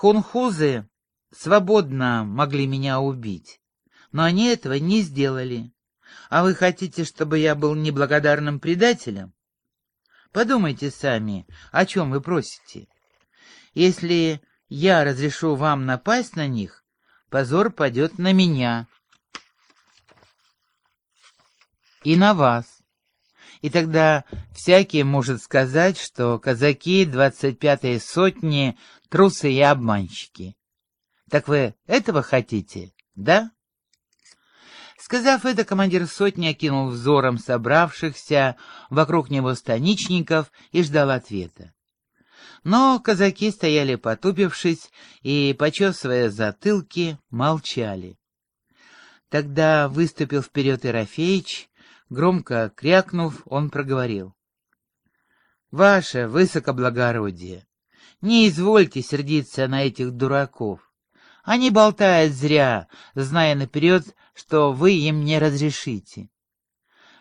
Хунхузы свободно могли меня убить, но они этого не сделали. А вы хотите, чтобы я был неблагодарным предателем? Подумайте сами, о чем вы просите. Если я разрешу вам напасть на них, позор падет на меня и на вас. И тогда всякий может сказать, что казаки двадцать пятой сотни — трусы и обманщики. Так вы этого хотите, да? Сказав это, командир сотни окинул взором собравшихся вокруг него станичников и ждал ответа. Но казаки стояли потупившись и, почесывая затылки, молчали. Тогда выступил вперед Ерофеич, громко крякнув, он проговорил. «Ваше высокоблагородие, не извольте сердиться на этих дураков. Они болтают зря, зная наперед, что вы им не разрешите.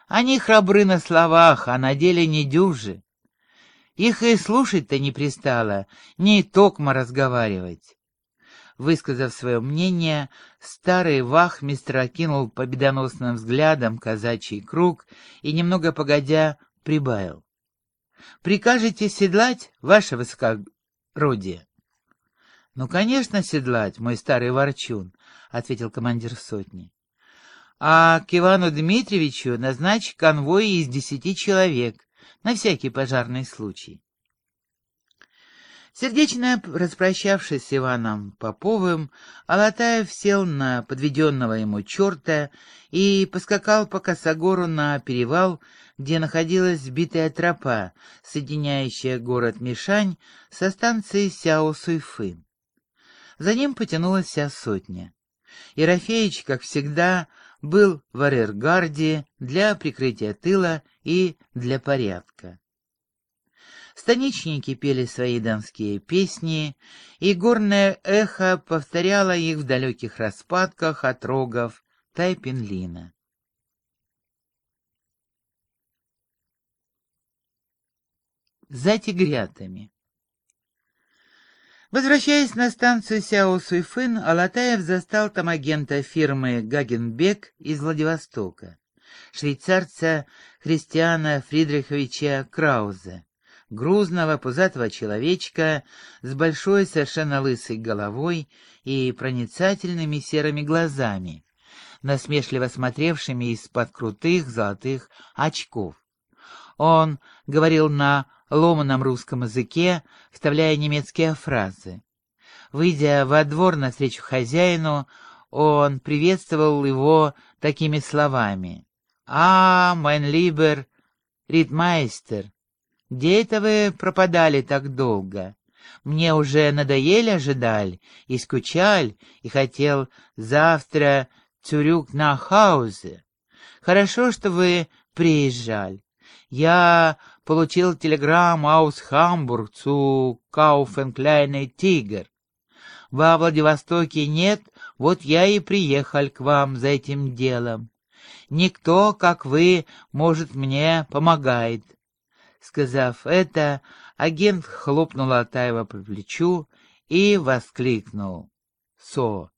Они храбры на словах, а на деле не дюжи. Их и слушать-то не пристало, не токмо разговаривать. Высказав свое мнение, старый вахмистр окинул победоносным взглядом казачий круг и, немного погодя, прибавил. «Прикажете седлать, ваше высокородие?» «Ну, конечно, седлать, мой старый ворчун», — ответил командир сотни. «А к Ивану Дмитриевичу назначь конвой из десяти человек, на всякий пожарный случай». Сердечно распрощавшись с Иваном Поповым, Алатаев сел на подведенного ему черта и поскакал по Косогору на перевал, где находилась сбитая тропа, соединяющая город Мишань со станцией Сяо-Суйфын. За ним потянулась вся сотня. Ерофеич, как всегда, был в арьергарде для прикрытия тыла и для порядка. Станичники пели свои донские песни, и горное эхо повторяло их в далеких распадках от рогов Тайпинлина. За тигрятами Возвращаясь на станцию Сяо-Суйфын, Алатаев застал там агента фирмы «Гагенбек» из Владивостока, швейцарца Христиана Фридриховича Краузе, грузного пузатого человечка с большой совершенно лысой головой и проницательными серыми глазами, насмешливо смотревшими из-под крутых золотых очков. Он говорил на ломаном русском языке, вставляя немецкие фразы. Выйдя во двор навстречу хозяину, он приветствовал его такими словами. «А, майн либер, ритмайстер, где это вы пропадали так долго? Мне уже надоели ожидаль и скучаль, и хотел завтра цюрюк на хаузе. Хорошо, что вы приезжали. Я получил телеграмму Hamburg zu kaufen kleine Tiger. Во Владивостоке нет, вот я и приехал к вам за этим делом. Никто, как вы, может мне помогает. Сказав это, агент хлопнул Атаева по плечу и воскликнул. «Со!»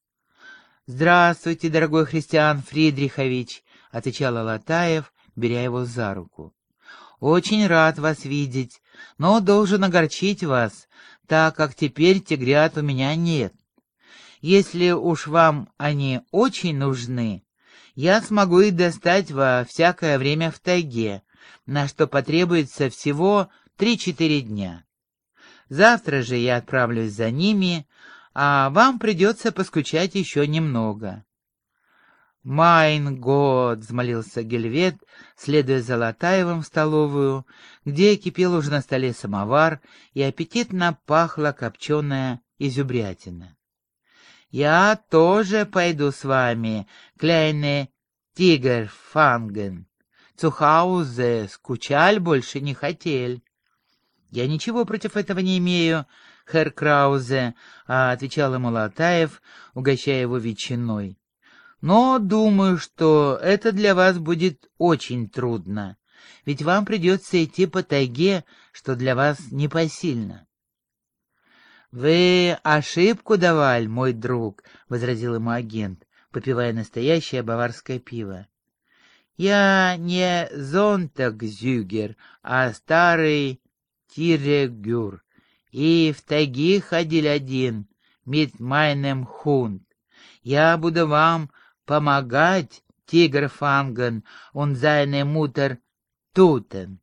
«Здравствуйте, дорогой христиан Фридрихович!» — отвечал Алатаев, беря его за руку. Очень рад вас видеть, но должен огорчить вас, так как теперь тигрят у меня нет. Если уж вам они очень нужны, я смогу их достать во всякое время в тайге, на что потребуется всего три-четыре дня. Завтра же я отправлюсь за ними, а вам придется поскучать еще немного. «Майн год!» — взмолился Гельвет, следуя за Латаевым в столовую, где кипел уже на столе самовар и аппетитно пахла копченая изюбрятина. «Я тоже пойду с вами, кляйне тигр фанген. Цухаузе скучаль больше не хотел». «Я ничего против этого не имею, Хер Краузе», — отвечал ему Латаев, угощая его ветчиной. Но думаю, что это для вас будет очень трудно, ведь вам придется идти по тайге, что для вас непосильно. «Вы ошибку давали, мой друг», — возразил ему агент, попивая настоящее баварское пиво. «Я не зонтag а старый тирегюр, и в тайги ходил один, mit meinem Hund. Я буду вам помогать, тигр Фанген, он seine Mutter Тутен.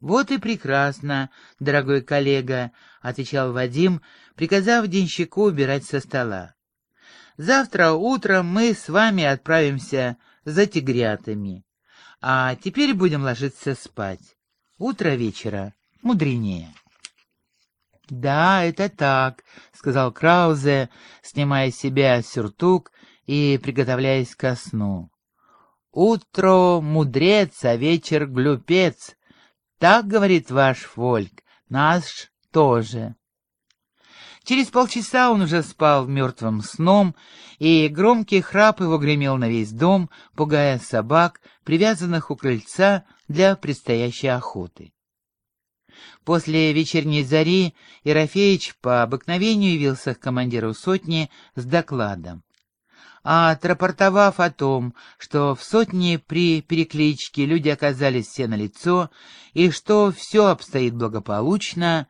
«Вот и прекрасно, дорогой коллега», — отвечал Вадим, приказав денщику убирать со стола. «Завтра утром мы с вами отправимся за тигрятами, а теперь будем ложиться спать. Утро вечера мудренее». «Да, это так», — сказал Краузе, снимая с себя сюртук и приготовляясь ко сну. «Утро мудрец, а вечер глупец», так говорит ваш Фольк, наш тоже. Через полчаса он уже спал мертвым сном, и громкий храп его гремел на весь дом, пугая собак, привязанных у крыльца для предстоящей охоты. После вечерней зари Ерофеич по обыкновению явился к командиру сотни с докладом а отрапортовав о том, что в сотне при перекличке люди оказались все на лицо и что все обстоит благополучно,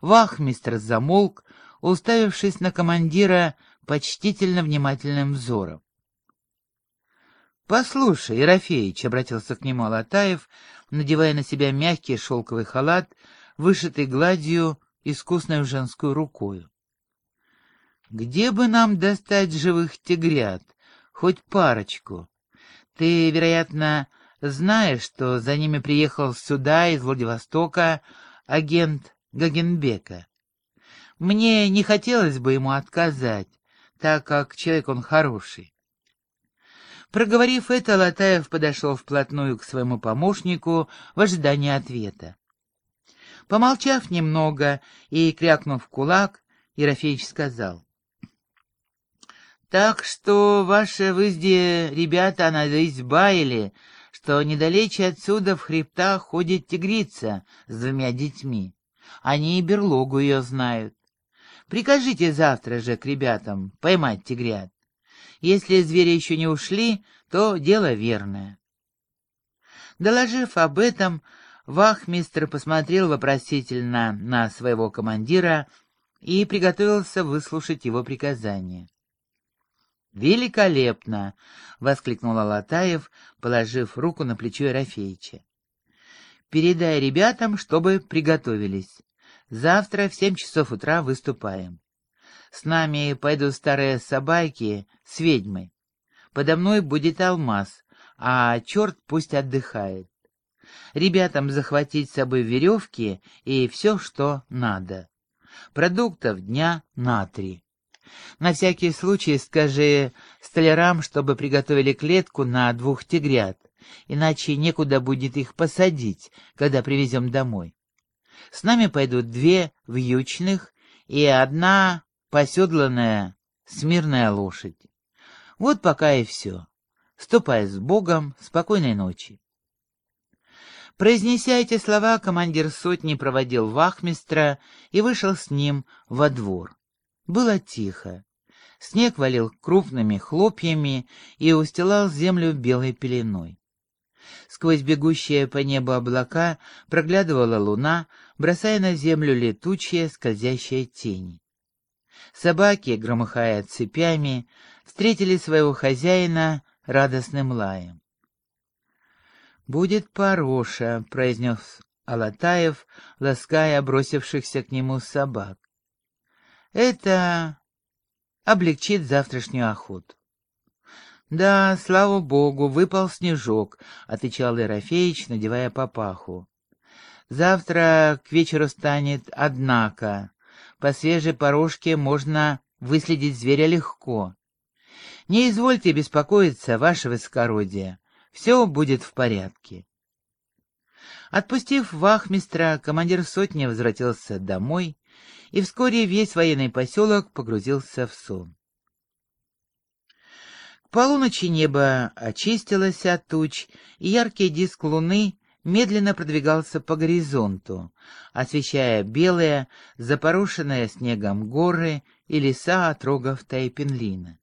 вахмистр замолк, уставившись на командира почтительно внимательным взором. «Послушай, Ерофеич», — обратился к нему Алатаев, надевая на себя мягкий шелковый халат, вышитый гладью искусной женскую рукою. Где бы нам достать живых тигрят? Хоть парочку. Ты, вероятно, знаешь, что за ними приехал сюда из Владивостока агент Гагенбека. Мне не хотелось бы ему отказать, так как человек он хороший. Проговорив это, Латаев подошел вплотную к своему помощнику в ожидании ответа. Помолчав немного и крякнув кулак, Ерофеич сказал. Так что ваше выезде, ребята, надо избавили, что недалече отсюда в хребтах ходит тигрица с двумя детьми. Они и берлогу ее знают. Прикажите завтра же к ребятам поймать тигрят. Если звери еще не ушли, то дело верное. Доложив об этом, вахмистр посмотрел вопросительно на своего командира и приготовился выслушать его приказание. «Великолепно!» — воскликнул Алатаев, положив руку на плечо Ерофеича. «Передай ребятам, чтобы приготовились. Завтра в семь часов утра выступаем. С нами пойдут старые собаки с ведьмой. Подо мной будет алмаз, а черт пусть отдыхает. Ребятам захватить с собой веревки и все, что надо. Продуктов дня на три. На всякий случай скажи столярам, чтобы приготовили клетку на двух тигрят, иначе некуда будет их посадить, когда привезем домой. С нами пойдут две вьючных и одна поседланная смирная лошадь. Вот пока и все. Ступай с Богом, спокойной ночи. Произнеся эти слова, командир сотни проводил вахмистра и вышел с ним во двор. Было тихо. Снег валил крупными хлопьями и устилал землю белой пеленой. Сквозь бегущие по небу облака проглядывала луна, бросая на землю летучие скользящие тени. Собаки, громыхая цепями, встретили своего хозяина радостным лаем. «Будет пороша», — произнес Алатаев, лаская бросившихся к нему собак. Это облегчит завтрашнюю охоту. «Да, слава богу, выпал снежок», — отвечал Ерофеич, надевая папаху. «Завтра к вечеру станет, однако. По свежей порожке можно выследить зверя легко. Не извольте беспокоиться, ваше высокородие, все будет в порядке». Отпустив вахмистра, командир сотни возвратился домой и вскоре весь военный поселок погрузился в сон. К полуночи небо очистилось от туч, и яркий диск луны медленно продвигался по горизонту, освещая белые, запорошенные снегом горы и леса отрогов Тайпенлина.